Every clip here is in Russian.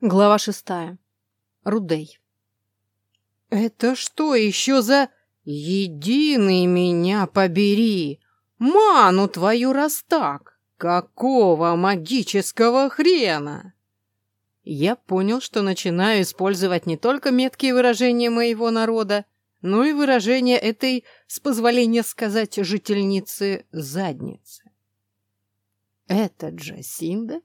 Глава шестая. Рудей. «Это что еще за... Единый меня побери! Ману твою раз так! Какого магического хрена?» Я понял, что начинаю использовать не только меткие выражения моего народа, но и выражения этой, с позволения сказать, жительницы задницы. «Это Джасинда?»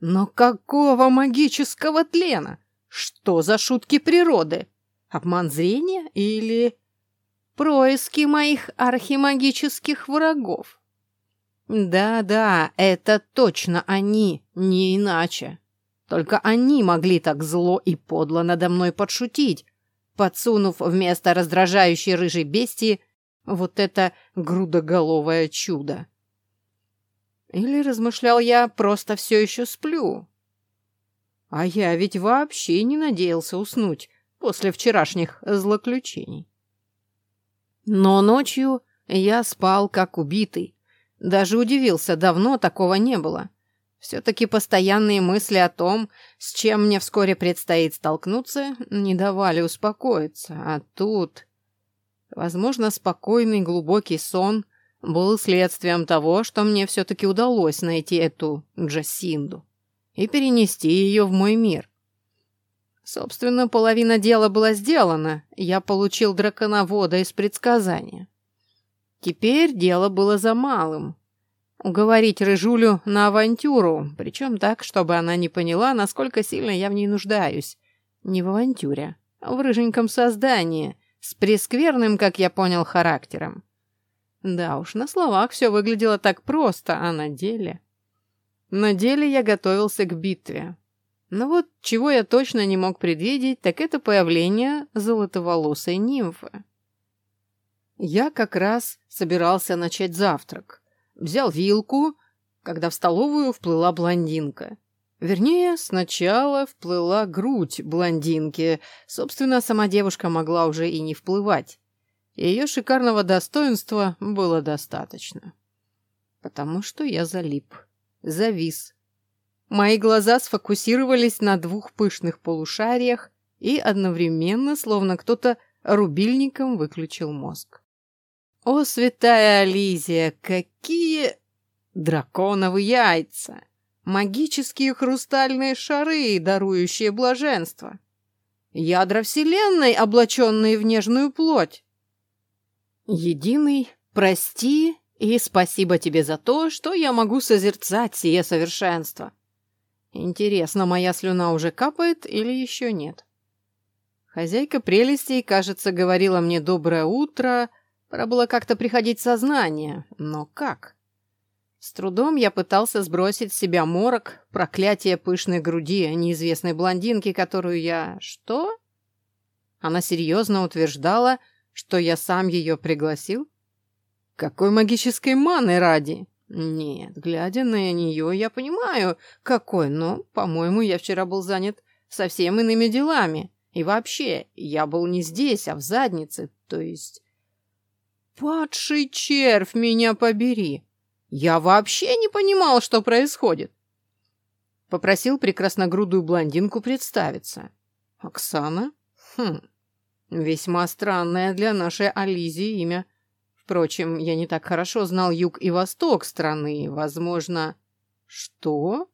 Но какого магического тлена? Что за шутки природы? Обман зрения или происки моих архимагических врагов? Да-да, это точно они, не иначе. Только они могли так зло и подло надо мной подшутить, подсунув вместо раздражающей рыжей бестии вот это грудоголовое чудо. Или, размышлял я, просто все еще сплю? А я ведь вообще не надеялся уснуть после вчерашних злоключений. Но ночью я спал как убитый. Даже удивился, давно такого не было. Все-таки постоянные мысли о том, с чем мне вскоре предстоит столкнуться, не давали успокоиться. А тут... Возможно, спокойный глубокий сон — был следствием того, что мне все-таки удалось найти эту Джасинду и перенести ее в мой мир. Собственно, половина дела была сделана, я получил драконовода из предсказания. Теперь дело было за малым. Уговорить Рыжулю на авантюру, причем так, чтобы она не поняла, насколько сильно я в ней нуждаюсь. Не в авантюре, а в рыженьком создании, с прескверным, как я понял, характером. Да уж, на словах все выглядело так просто, а на деле... На деле я готовился к битве. Но вот чего я точно не мог предвидеть, так это появление золотоволосой нимфы. Я как раз собирался начать завтрак. Взял вилку, когда в столовую вплыла блондинка. Вернее, сначала вплыла грудь блондинки. Собственно, сама девушка могла уже и не вплывать. Ее шикарного достоинства было достаточно. Потому что я залип, завис. Мои глаза сфокусировались на двух пышных полушариях и одновременно, словно кто-то рубильником выключил мозг. О, святая Ализия, какие драконовы яйца! Магические хрустальные шары, дарующие блаженство! Ядра Вселенной, облаченные в нежную плоть! Единый, прости и спасибо тебе за то, что я могу созерцать сие совершенство. Интересно, моя слюна уже капает или еще нет? Хозяйка прелестей, кажется, говорила мне «доброе утро», пора было как-то приходить сознание, но как? С трудом я пытался сбросить с себя морок, проклятие пышной груди неизвестной блондинки, которую я... Что? Она серьезно утверждала, что я сам ее пригласил? Какой магической маны ради? Нет, глядя на нее, я понимаю, какой, но, по-моему, я вчера был занят совсем иными делами. И вообще, я был не здесь, а в заднице, то есть... Падший червь, меня побери! Я вообще не понимал, что происходит. Попросил прекрасногрудую блондинку представиться. Оксана? Хм, Весьма странное для нашей Ализии имя. Впрочем, я не так хорошо знал юг и восток страны. Возможно... Что?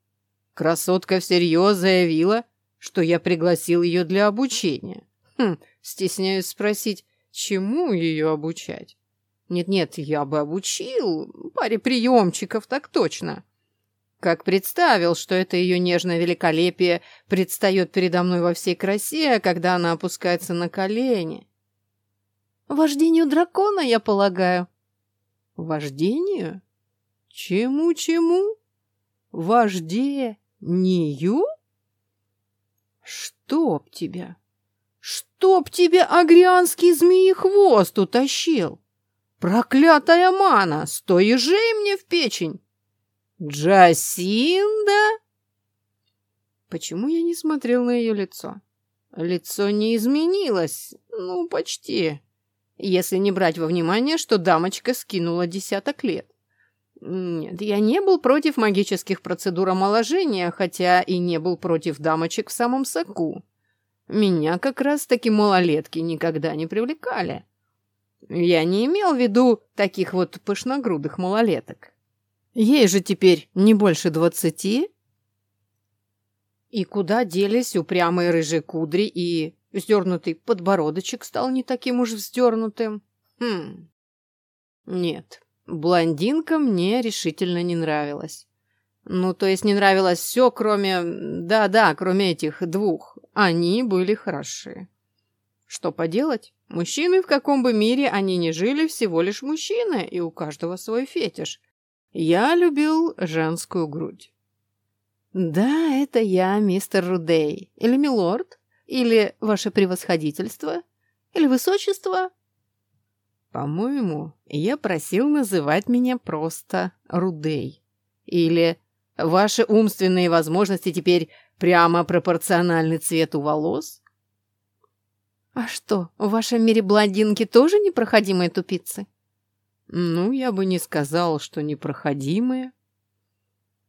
Красотка всерьез заявила, что я пригласил ее для обучения. Хм, стесняюсь спросить, чему ее обучать? Нет-нет, я бы обучил. Паре приемчиков, так точно. Как представил, что это ее нежное великолепие предстает передо мной во всей красе, когда она опускается на колени. Вождению дракона, я полагаю. Вождению? Чему-чему? Вождению? Чтоб тебя! Чтоб тебя агрианский змеи-хвост утащил! Проклятая мана! Сто ежей мне в печень! «Джасинда?» Почему я не смотрел на ее лицо? Лицо не изменилось, ну, почти, если не брать во внимание, что дамочка скинула десяток лет. Нет, я не был против магических процедур омоложения, хотя и не был против дамочек в самом соку. Меня как раз-таки малолетки никогда не привлекали. Я не имел в виду таких вот пышногрудых малолеток. Ей же теперь не больше двадцати. И куда делись упрямые рыжие кудри, и вздернутый подбородочек стал не таким уж вздернутым? Хм. Нет, блондинка мне решительно не нравилась. Ну, то есть не нравилось все, кроме... Да-да, кроме этих двух. Они были хороши. Что поделать? Мужчины, в каком бы мире они ни жили, всего лишь мужчины, и у каждого свой фетиш. Я любил женскую грудь. Да, это я, мистер Рудей. Или милорд? Или ваше превосходительство? Или высочество? По-моему, я просил называть меня просто Рудей. Или ваши умственные возможности теперь прямо пропорциональны цвету волос? А что, в вашем мире блондинки тоже непроходимые тупицы? Ну, я бы не сказал, что непроходимые.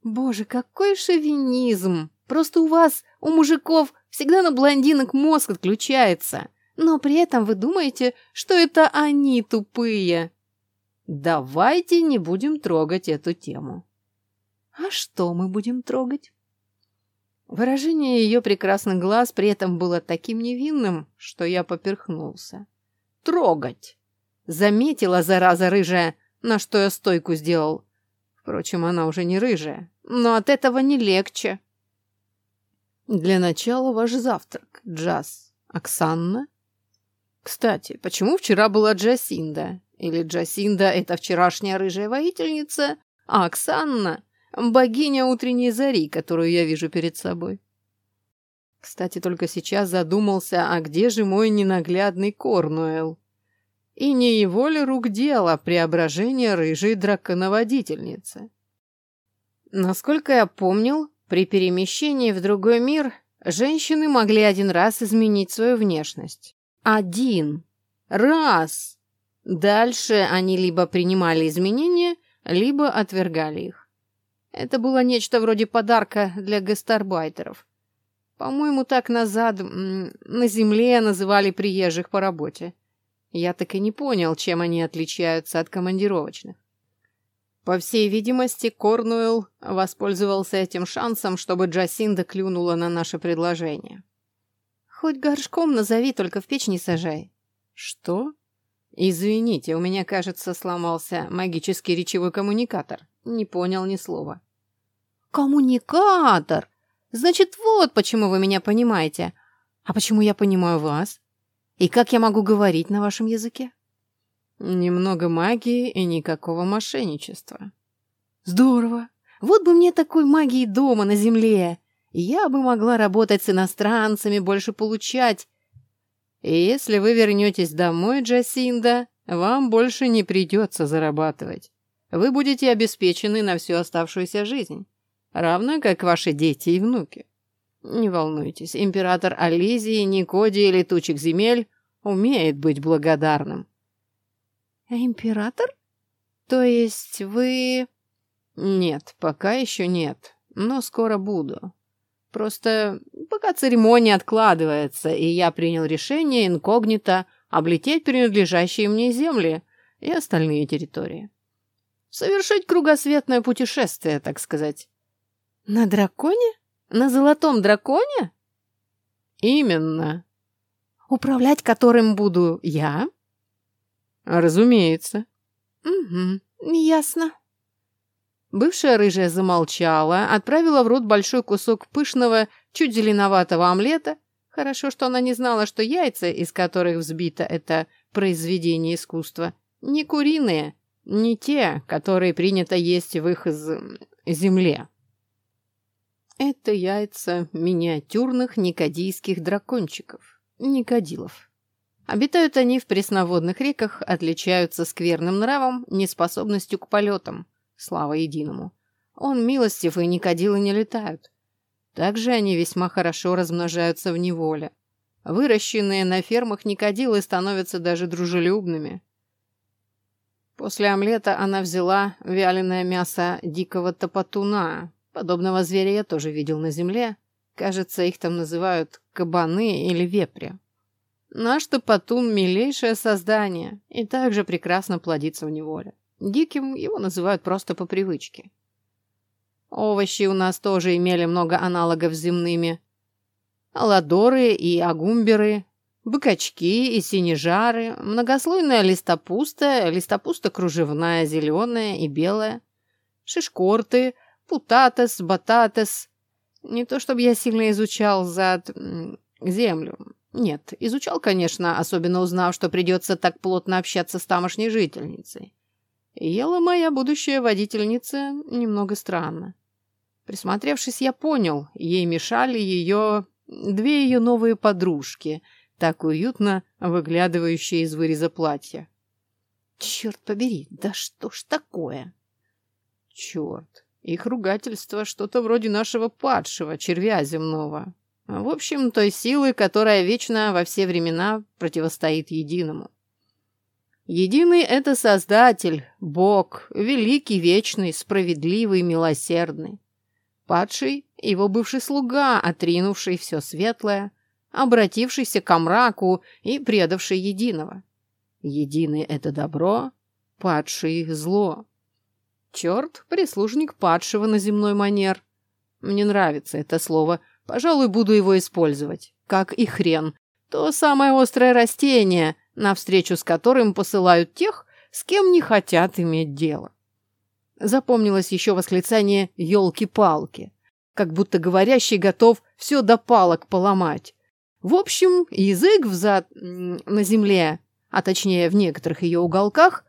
Боже, какой шовинизм! Просто у вас, у мужиков, всегда на блондинок мозг отключается. Но при этом вы думаете, что это они тупые. Давайте не будем трогать эту тему. А что мы будем трогать? Выражение ее прекрасных глаз при этом было таким невинным, что я поперхнулся. «Трогать!» Заметила, зараза рыжая, на что я стойку сделал. Впрочем, она уже не рыжая, но от этого не легче. Для начала ваш завтрак, Джаз. Оксанна? Кстати, почему вчера была Джасинда? Или Джасинда — это вчерашняя рыжая воительница, а Оксанна Богиня утренней зари, которую я вижу перед собой. Кстати, только сейчас задумался, а где же мой ненаглядный Корнуэлл? И не его ли рук дело преображение рыжей драконоводительницы? Насколько я помнил, при перемещении в другой мир женщины могли один раз изменить свою внешность. Один. Раз. Дальше они либо принимали изменения, либо отвергали их. Это было нечто вроде подарка для гастарбайтеров. По-моему, так назад на земле называли приезжих по работе. Я так и не понял, чем они отличаются от командировочных. По всей видимости, Корнуэлл воспользовался этим шансом, чтобы Джасинда клюнула на наше предложение. «Хоть горшком назови, только в печь не сажай». «Что?» «Извините, у меня, кажется, сломался магический речевой коммуникатор. Не понял ни слова». «Коммуникатор! Значит, вот почему вы меня понимаете. А почему я понимаю вас? И как я могу говорить на вашем языке?» «Немного магии и никакого мошенничества». «Здорово! Вот бы мне такой магии дома на земле! Я бы могла работать с иностранцами, больше получать. И если вы вернетесь домой, Джасинда, вам больше не придется зарабатывать. Вы будете обеспечены на всю оставшуюся жизнь равно как ваши дети и внуки. Не волнуйтесь, император Ализии, Никодии летучих земель умеет быть благодарным. Император? То есть вы... Нет, пока еще нет, но скоро буду. Просто пока церемония откладывается, и я принял решение инкогнито облететь принадлежащие мне земли и остальные территории. Совершить кругосветное путешествие, так сказать. «На драконе? На золотом драконе?» «Именно. Управлять которым буду я?» «Разумеется». «Угу, ясно». Бывшая рыжая замолчала, отправила в рот большой кусок пышного, чуть зеленоватого омлета. Хорошо, что она не знала, что яйца, из которых взбито это произведение искусства, не куриные, не те, которые принято есть в их земле. Это яйца миниатюрных никодийских дракончиков, никодилов. Обитают они в пресноводных реках, отличаются скверным нравом, неспособностью к полетам. Слава единому. Он милостив, и никодилы не летают. Также они весьма хорошо размножаются в неволе. Выращенные на фермах никодилы становятся даже дружелюбными. После омлета она взяла вяленое мясо дикого топотуна. Подобного зверя я тоже видел на земле. Кажется, их там называют кабаны или вепри. Наш топотун – милейшее создание и также прекрасно плодится в неволе. Диким его называют просто по привычке. Овощи у нас тоже имели много аналогов с земными. Аладоры и агумберы, быкачки и синежары, многослойная листопуста, листопуста кружевная, зеленая и белая, шишкорты, путатес, бататес. Не то чтобы я сильно изучал зад землю. Нет, изучал, конечно, особенно узнав, что придется так плотно общаться с тамошней жительницей. Ела моя будущая водительница немного странно. Присмотревшись, я понял, ей мешали ее... две ее новые подружки, так уютно выглядывающие из выреза платья. Черт побери, да что ж такое? Черт, их ругательство что-то вроде нашего падшего, червя земного. В общем, той силы, которая вечно во все времена противостоит единому. Единый — это Создатель, Бог, великий, вечный, справедливый, милосердный. Падший — его бывший слуга, отринувший все светлое, обратившийся к мраку и предавший единого. Единый — это добро, падший — зло. Черт — прислужник падшего на земной манер. Мне нравится это слово, пожалуй, буду его использовать. Как и хрен. То самое острое растение, навстречу с которым посылают тех, с кем не хотят иметь дело. Запомнилось еще восклицание «елки-палки», как будто говорящий готов все до палок поломать. В общем, язык взад на земле, а точнее в некоторых ее уголках,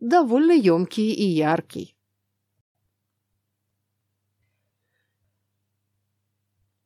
довольно емкий и яркий.